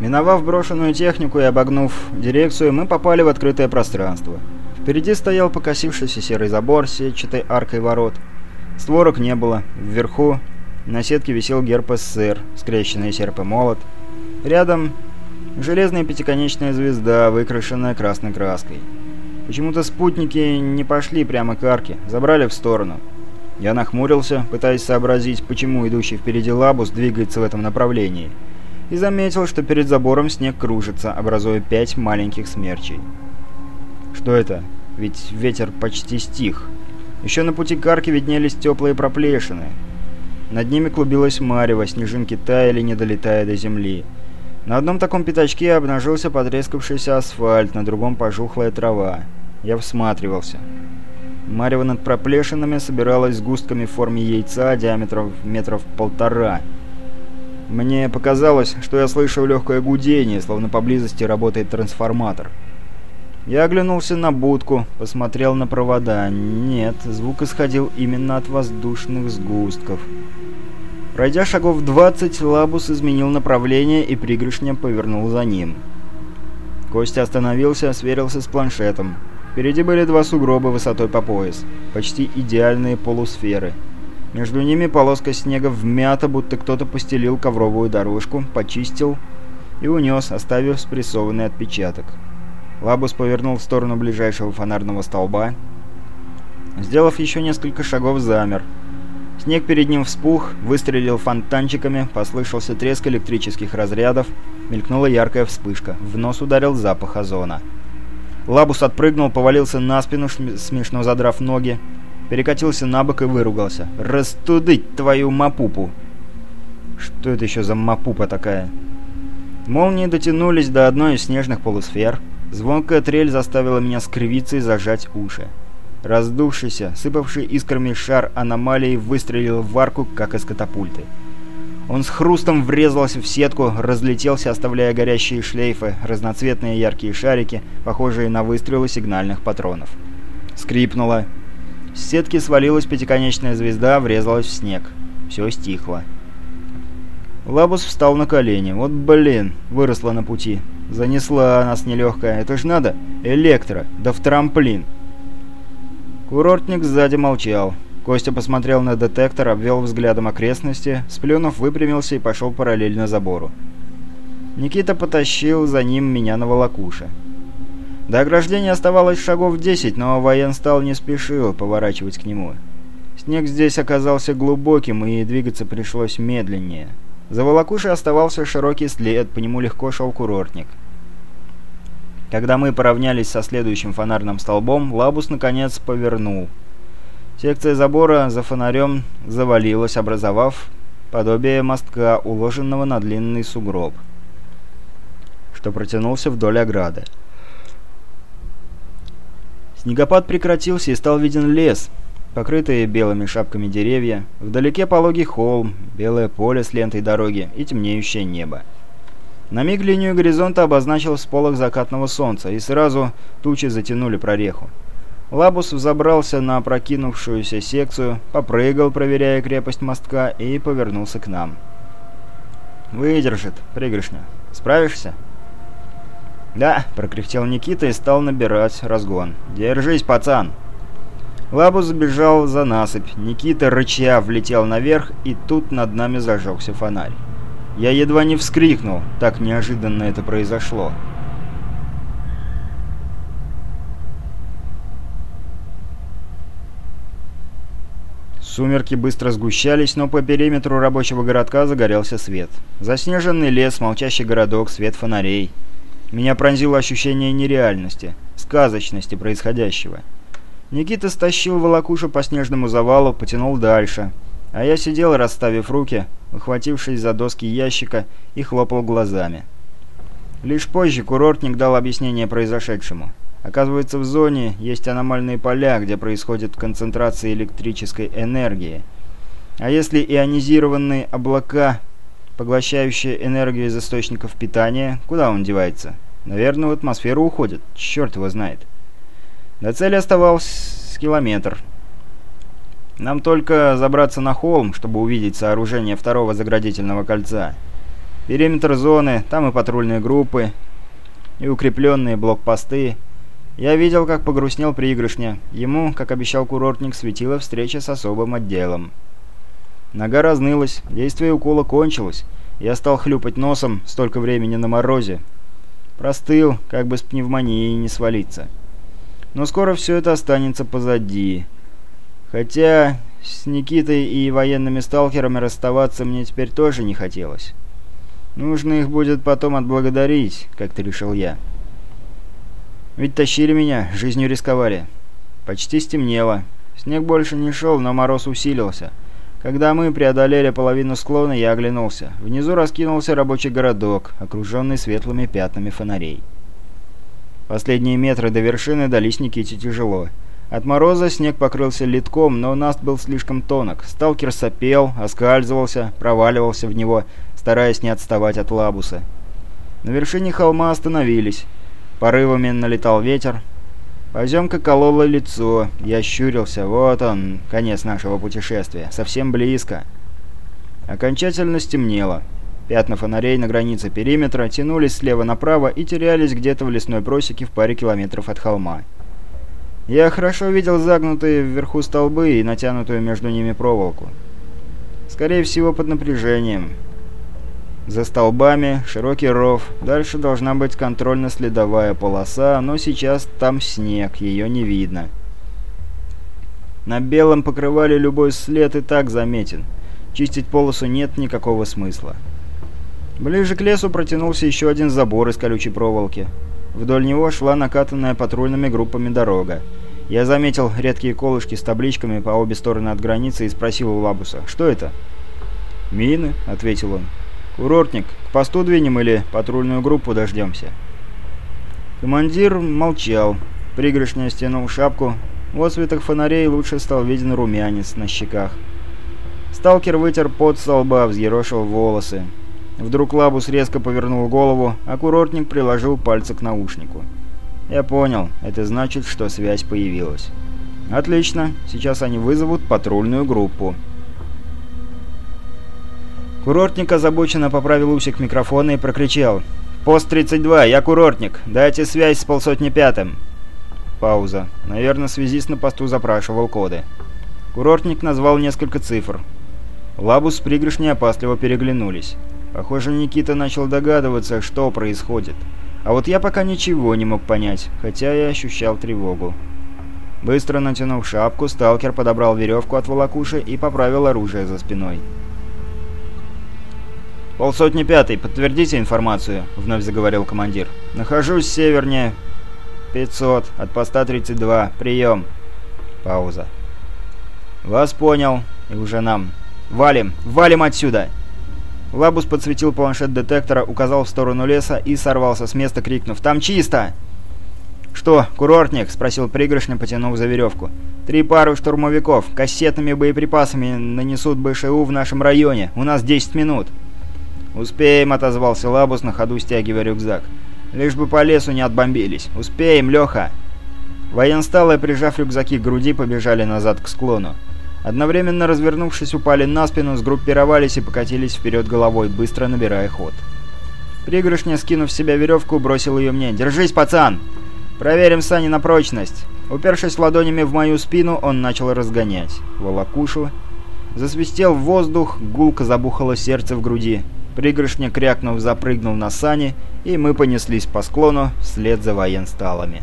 Миновав брошенную технику и обогнув дирекцию, мы попали в открытое пространство. Впереди стоял покосившийся серый забор с сетчатой аркой ворот. Створок не было. Вверху на сетке висел герб СССР, скрещенный серп и молот. Рядом железная пятиконечная звезда, выкрашенная красной краской. Почему-то спутники не пошли прямо к арке, забрали в сторону. Я нахмурился, пытаясь сообразить, почему идущий впереди лабус двигается в этом направлении, и заметил, что перед забором снег кружится, образуя пять маленьких смерчей. Что это? Ведь ветер почти стих. Еще на пути к арке виднелись теплые проплешины. Над ними клубилась марево, снежинки таяли, не долетая до земли. На одном таком пятачке обнажился потрескавшийся асфальт, на другом пожухлая трава. Я всматривался. Марево над проплешинами собиралась сгустками в форме яйца диаметром метров полтора. Мне показалось, что я слышу легкое гудение, словно поблизости работает трансформатор. Я оглянулся на будку, посмотрел на провода. Нет, звук исходил именно от воздушных сгустков. Пройдя шагов 20, Лабус изменил направление и пригрышня повернул за ним. Костя остановился, сверился с планшетом. Впереди были два сугроба высотой по пояс, почти идеальные полусферы. Между ними полоска снега вмята, будто кто-то постелил ковровую дорожку, почистил и унес, оставив спрессованный отпечаток. Лабус повернул в сторону ближайшего фонарного столба. Сделав еще несколько шагов, замер. Снег перед ним вспух, выстрелил фонтанчиками, послышался треск электрических разрядов, мелькнула яркая вспышка. В нос ударил запах озона. Лабус отпрыгнул, повалился на спину, смешно задрав ноги, перекатился на бок и выругался. «Растудыть твою мапупу!» Что это еще за мапупа такая? Молнии дотянулись до одной из снежных полусфер. Звонкая трель заставила меня скривиться и зажать уши. Раздувшийся, сыпавший искрами шар аномалии выстрелил в арку, как из катапульты. Он с хрустом врезался в сетку, разлетелся, оставляя горящие шлейфы, разноцветные яркие шарики, похожие на выстрелы сигнальных патронов. Скрипнуло. С сетки свалилась пятиконечная звезда, врезалась в снег. Все стихло. Лабус встал на колени. Вот блин, выросла на пути. Занесла нас нелегкая. Это ж надо. Электро. Да в трамплин. Курортник сзади молчал. Костя посмотрел на детектор, обвел взглядом окрестности, сплюнув, выпрямился и пошел параллельно забору. Никита потащил за ним меня на волокуше. До ограждения оставалось шагов 10, но военстал не спешил поворачивать к нему. Снег здесь оказался глубоким, и двигаться пришлось медленнее. За волокушей оставался широкий след, по нему легко шел курортник. Когда мы поравнялись со следующим фонарным столбом, Лабус наконец повернул. Секция забора за фонарем завалилась, образовав подобие мостка, уложенного на длинный сугроб, что протянулся вдоль ограды. Снегопад прекратился и стал виден лес, покрытые белыми шапками деревья, вдалеке пологий холм, белое поле с лентой дороги и темнеющее небо. На миг линию горизонта обозначил всполох закатного солнца, и сразу тучи затянули прореху. Лабус взобрался на опрокинувшуюся секцию, попрыгал, проверяя крепость мостка, и повернулся к нам. «Выдержит, пригоршня. Справишься?» «Да», — прокряхтел Никита и стал набирать разгон. «Держись, пацан!» Лабус забежал за насыпь. Никита, рыча, влетел наверх, и тут над нами зажегся фонарь. Я едва не вскрикнул, так неожиданно это произошло. Сумерки быстро сгущались, но по периметру рабочего городка загорелся свет. Заснеженный лес, молчащий городок, свет фонарей. Меня пронзило ощущение нереальности, сказочности происходящего. Никита стащил волокушу по снежному завалу, потянул дальше. А я сидел, расставив руки, ухватившись за доски ящика, и хлопал глазами. Лишь позже курортник дал объяснение произошедшему. Оказывается, в зоне есть аномальные поля, где происходит концентрация электрической энергии. А если ионизированные облака, поглощающие энергию из источников питания, куда он девается? Наверное, в атмосферу уходит. Черт его знает. До цели оставался километр. Нам только забраться на холм, чтобы увидеть сооружение второго заградительного кольца. Периметр зоны, там и патрульные группы, и укрепленные блокпосты. Я видел, как погрустнел приигрышня. Ему, как обещал курортник, светила встреча с особым отделом. Нога разнылась, действие укола кончилось. Я стал хлюпать носом, столько времени на морозе. Простыл, как бы с пневмонией не свалиться. Но скоро все это останется позади. Хотя с Никитой и военными сталкерами расставаться мне теперь тоже не хотелось. Нужно их будет потом отблагодарить, как-то решил я. Ведь тащили меня, жизнью рисковали. Почти стемнело. Снег больше не шел, но мороз усилился. Когда мы преодолели половину склона, я оглянулся. Внизу раскинулся рабочий городок, окруженный светлыми пятнами фонарей. Последние метры до вершины дались Никите тяжело. От мороза снег покрылся литком, но наст был слишком тонок. Сталкер сопел, оскальзывался, проваливался в него, стараясь не отставать от лабуса. На вершине холма остановились. Порывами налетал ветер, Поземка колола лицо. Я щурился. Вот он, конец нашего путешествия. Совсем близко. Окончательно стемнело. Пятна фонарей на границе периметра тянулись слева направо и терялись где-то в лесной просеке в паре километров от холма. Я хорошо видел загнутые вверху столбы и натянутую между ними проволоку. Скорее всего, под напряжением. За столбами широкий ров, дальше должна быть контрольно-следовая полоса, но сейчас там снег, ее не видно. На белом покрывале любой след и так заметен. Чистить полосу нет никакого смысла. Ближе к лесу протянулся еще один забор из колючей проволоки. Вдоль него шла накатанная патрульными группами дорога. Я заметил редкие колышки с табличками по обе стороны от границы и спросил у Лабуса, что это? «Мины», — ответил он. «Курортник, к посту двинем или патрульную группу дождемся?» Командир молчал. Пригоршня стянул шапку. В отсветах фонарей лучше стал виден румянец на щеках. Сталкер вытер пот со лба, взъерошил волосы. Вдруг Лабус резко повернул голову, а курортник приложил пальцы к наушнику. «Я понял. Это значит, что связь появилась». «Отлично. Сейчас они вызовут патрульную группу». Курортник озабоченно поправил усик микрофона и прокричал. «Пост 32, я курортник. Дайте связь с полсотни пятым». Пауза. Наверное, связист на посту запрашивал коды. Курортник назвал несколько цифр. Лабус с пригоршней опасливо переглянулись. Похоже, Никита начал догадываться, что происходит. А вот я пока ничего не мог понять, хотя и ощущал тревогу. Быстро натянув шапку, сталкер подобрал веревку от волокуши и поправил оружие за спиной. «Полсотни пятый, подтвердите информацию», — вновь заговорил командир. «Нахожусь севернее 500, от поста 32. Прием». Пауза. «Вас понял. И уже нам. Валим! Валим отсюда!» Лабус подсветил планшет детектора, указал в сторону леса и сорвался с места, крикнув «Там чисто!» «Что, курортник?» — спросил пригоршня, потянув за веревку. «Три пары штурмовиков. Кассетными боеприпасами нанесут БШУ в нашем районе. У нас 10 минут». «Успеем», — отозвался Лабус, на ходу стягивая рюкзак. «Лишь бы по лесу не отбомбились. Успеем, Леха!» Военсталые, прижав рюкзаки к груди, побежали назад к склону. Одновременно развернувшись, упали на спину, сгруппировались и покатились вперед головой, быстро набирая ход. Пригоршня, скинув с себя веревку, бросил ее мне. «Держись, пацан! Проверим сани на прочность!» Упершись ладонями в мою спину, он начал разгонять. Волокушу. Засвистел в воздух, гулко забухало сердце в груди. Пригоршня, крякнув, запрыгнул на сани, и мы понеслись по склону вслед за военсталами.